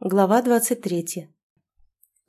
Глава 23.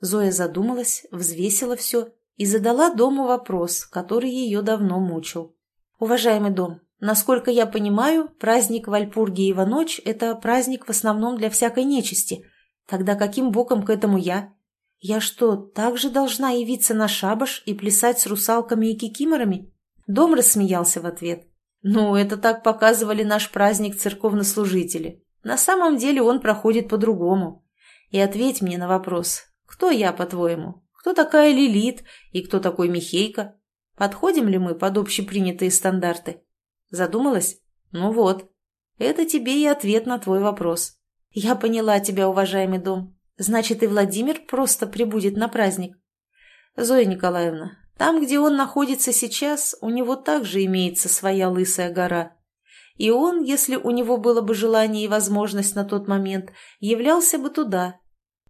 Зоя задумалась, взвесила все и задала дому вопрос, который ее давно мучил. «Уважаемый дом, насколько я понимаю, праздник Вальпургиева ночь – это праздник в основном для всякой нечисти. Тогда каким боком к этому я? Я что, также должна явиться на шабаш и плясать с русалками и кикиморами?» Дом рассмеялся в ответ. «Ну, это так показывали наш праздник церковнослужители. На самом деле он проходит по-другому. И ответь мне на вопрос, кто я, по-твоему? Кто такая Лилит и кто такой Михейка? Подходим ли мы под общепринятые стандарты? Задумалась? Ну вот, это тебе и ответ на твой вопрос. Я поняла тебя, уважаемый дом. Значит, и Владимир просто прибудет на праздник. Зоя Николаевна, там, где он находится сейчас, у него также имеется своя лысая гора. И он, если у него было бы желание и возможность на тот момент, являлся бы туда.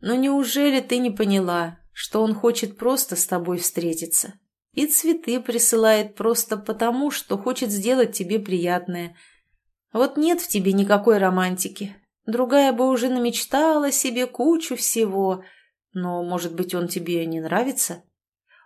Но неужели ты не поняла, что он хочет просто с тобой встретиться? И цветы присылает просто потому, что хочет сделать тебе приятное. Вот нет в тебе никакой романтики. Другая бы уже намечтала себе кучу всего. Но, может быть, он тебе не нравится?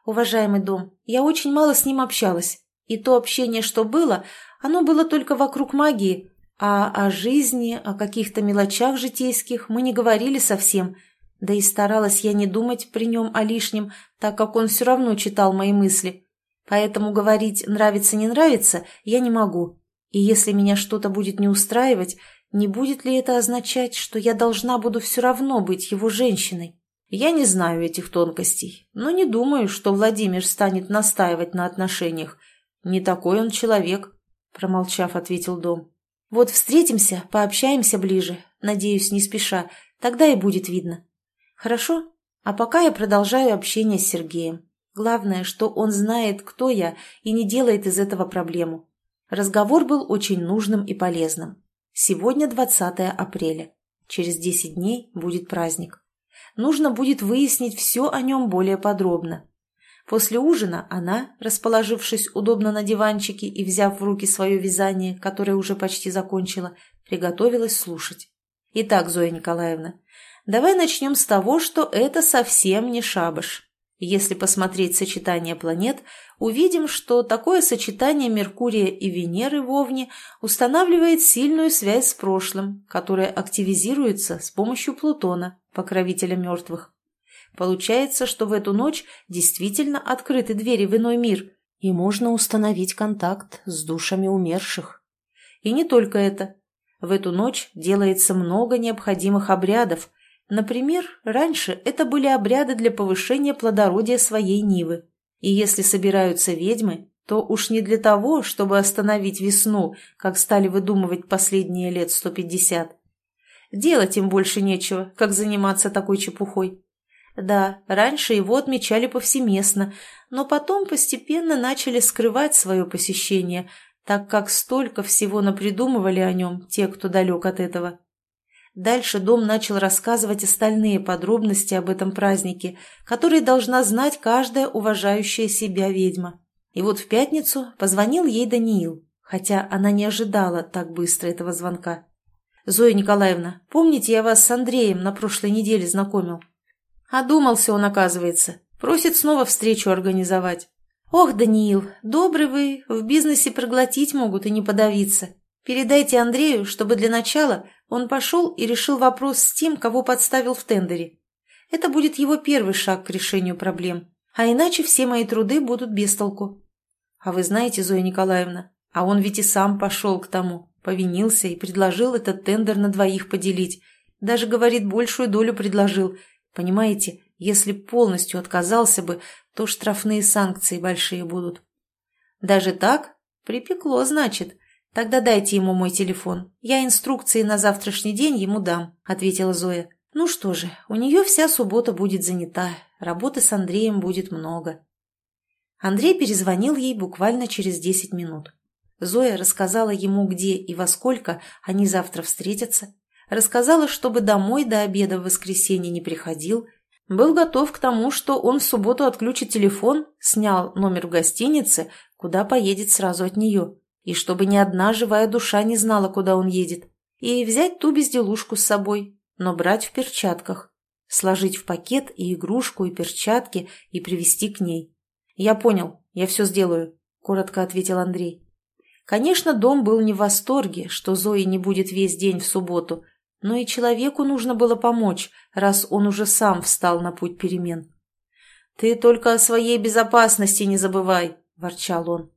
Уважаемый дом, я очень мало с ним общалась. И то общение, что было, оно было только вокруг магии, а о жизни, о каких-то мелочах житейских мы не говорили совсем, да и старалась я не думать при нем о лишнем, так как он все равно читал мои мысли. Поэтому говорить «нравится-не нравится» я не могу. И если меня что-то будет не устраивать, не будет ли это означать, что я должна буду все равно быть его женщиной? Я не знаю этих тонкостей, но не думаю, что Владимир станет настаивать на отношениях. Не такой он человек. — промолчав, ответил Дом. «Вот встретимся, пообщаемся ближе, надеюсь, не спеша, тогда и будет видно. Хорошо? А пока я продолжаю общение с Сергеем. Главное, что он знает, кто я, и не делает из этого проблему. Разговор был очень нужным и полезным. Сегодня 20 апреля. Через 10 дней будет праздник. Нужно будет выяснить все о нем более подробно. После ужина она, расположившись удобно на диванчике и взяв в руки свое вязание, которое уже почти закончила, приготовилась слушать. «Итак, Зоя Николаевна, давай начнем с того, что это совсем не шабаш. Если посмотреть сочетание планет, увидим, что такое сочетание Меркурия и Венеры в Овне устанавливает сильную связь с прошлым, которая активизируется с помощью Плутона, покровителя мертвых. Получается, что в эту ночь действительно открыты двери в иной мир, и можно установить контакт с душами умерших. И не только это. В эту ночь делается много необходимых обрядов. Например, раньше это были обряды для повышения плодородия своей нивы. И если собираются ведьмы, то уж не для того, чтобы остановить весну, как стали выдумывать последние лет 150. Делать им больше нечего, как заниматься такой чепухой. Да, раньше его отмечали повсеместно, но потом постепенно начали скрывать свое посещение, так как столько всего напридумывали о нем те, кто далек от этого. Дальше дом начал рассказывать остальные подробности об этом празднике, которые должна знать каждая уважающая себя ведьма. И вот в пятницу позвонил ей Даниил, хотя она не ожидала так быстро этого звонка. «Зоя Николаевна, помните, я вас с Андреем на прошлой неделе знакомил?» Одумался он, оказывается. Просит снова встречу организовать. Ох, Даниил, добрый вы, в бизнесе проглотить могут и не подавиться. Передайте Андрею, чтобы для начала он пошел и решил вопрос с тем, кого подставил в тендере. Это будет его первый шаг к решению проблем. А иначе все мои труды будут без толку. А вы знаете, Зоя Николаевна, а он ведь и сам пошел к тому, повинился и предложил этот тендер на двоих поделить. Даже, говорит, большую долю предложил – Понимаете, если полностью отказался бы, то штрафные санкции большие будут. Даже так? Припекло, значит. Тогда дайте ему мой телефон. Я инструкции на завтрашний день ему дам, ответила Зоя. Ну что же, у нее вся суббота будет занята. Работы с Андреем будет много. Андрей перезвонил ей буквально через десять минут. Зоя рассказала ему, где и во сколько они завтра встретятся, рассказала, чтобы домой до обеда в воскресенье не приходил, был готов к тому, что он в субботу отключит телефон, снял номер в гостинице, куда поедет сразу от нее, и чтобы ни одна живая душа не знала, куда он едет, и взять ту безделушку с собой. но брать в перчатках. Сложить в пакет и игрушку, и перчатки, и привезти к ней. «Я понял, я все сделаю», — коротко ответил Андрей. Конечно, дом был не в восторге, что Зои не будет весь день в субботу, но и человеку нужно было помочь, раз он уже сам встал на путь перемен. «Ты только о своей безопасности не забывай», – ворчал он.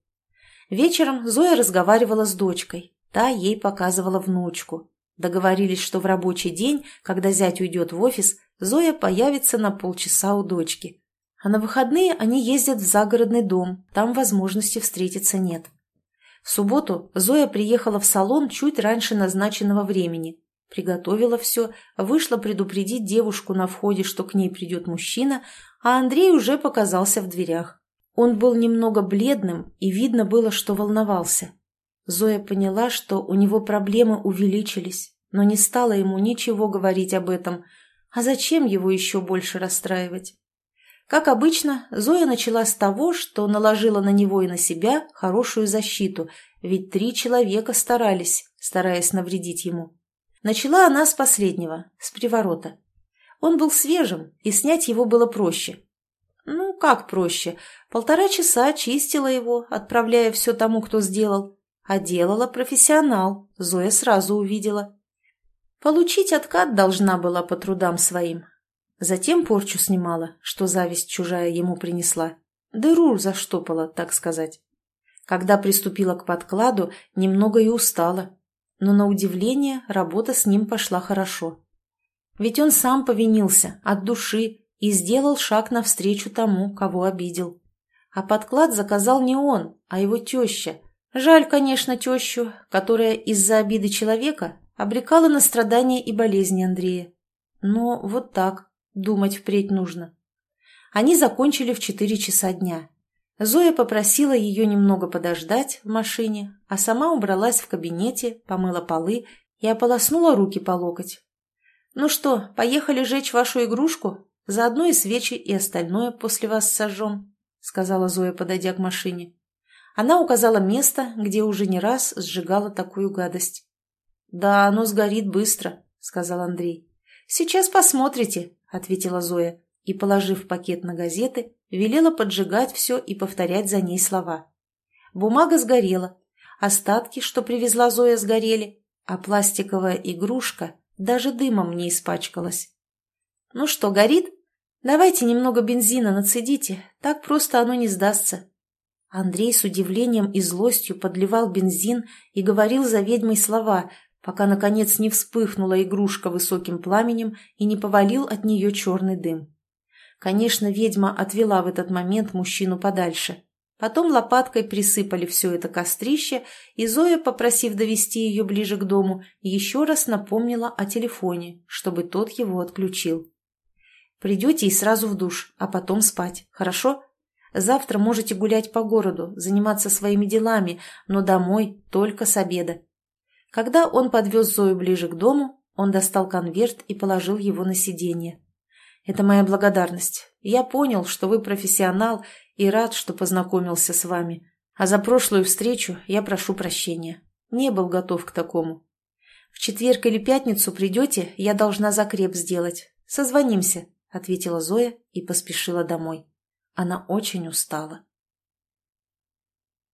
Вечером Зоя разговаривала с дочкой. Та ей показывала внучку. Договорились, что в рабочий день, когда зять уйдет в офис, Зоя появится на полчаса у дочки. А на выходные они ездят в загородный дом, там возможности встретиться нет. В субботу Зоя приехала в салон чуть раньше назначенного времени, приготовила все, вышла предупредить девушку на входе, что к ней придет мужчина, а Андрей уже показался в дверях. Он был немного бледным, и видно было, что волновался. Зоя поняла, что у него проблемы увеличились, но не стала ему ничего говорить об этом. А зачем его еще больше расстраивать? Как обычно, Зоя начала с того, что наложила на него и на себя хорошую защиту, ведь три человека старались, стараясь навредить ему. Начала она с последнего, с приворота. Он был свежим, и снять его было проще. Ну, как проще? Полтора часа чистила его, отправляя все тому, кто сделал. А делала профессионал, Зоя сразу увидела. Получить откат должна была по трудам своим. Затем порчу снимала, что зависть чужая ему принесла. Дыру заштопала, так сказать. Когда приступила к подкладу, немного и устала. Но, на удивление, работа с ним пошла хорошо. Ведь он сам повинился, от души, и сделал шаг навстречу тому, кого обидел. А подклад заказал не он, а его теща. Жаль, конечно, тещу, которая из-за обиды человека обрекала на страдания и болезни Андрея. Но вот так, думать впредь нужно. Они закончили в четыре часа дня. Зоя попросила ее немного подождать в машине, а сама убралась в кабинете, помыла полы и ополоснула руки по локоть. «Ну что, поехали жечь вашу игрушку? Заодно и свечи, и остальное после вас сожжем», — сказала Зоя, подойдя к машине. Она указала место, где уже не раз сжигала такую гадость. «Да, оно сгорит быстро», — сказал Андрей. «Сейчас посмотрите», — ответила Зоя и, положив пакет на газеты, велела поджигать все и повторять за ней слова. Бумага сгорела, остатки, что привезла Зоя, сгорели, а пластиковая игрушка даже дымом не испачкалась. «Ну что, горит? Давайте немного бензина нацедите, так просто оно не сдастся». Андрей с удивлением и злостью подливал бензин и говорил за ведьмой слова, пока, наконец, не вспыхнула игрушка высоким пламенем и не повалил от нее черный дым. Конечно, ведьма отвела в этот момент мужчину подальше. Потом лопаткой присыпали все это кострище, и Зоя, попросив довести ее ближе к дому, еще раз напомнила о телефоне, чтобы тот его отключил. «Придете и сразу в душ, а потом спать, хорошо? Завтра можете гулять по городу, заниматься своими делами, но домой только с обеда». Когда он подвез Зою ближе к дому, он достал конверт и положил его на сиденье. «Это моя благодарность. Я понял, что вы профессионал и рад, что познакомился с вами. А за прошлую встречу я прошу прощения. Не был готов к такому. В четверг или пятницу придете, я должна закреп сделать. Созвонимся», — ответила Зоя и поспешила домой. Она очень устала.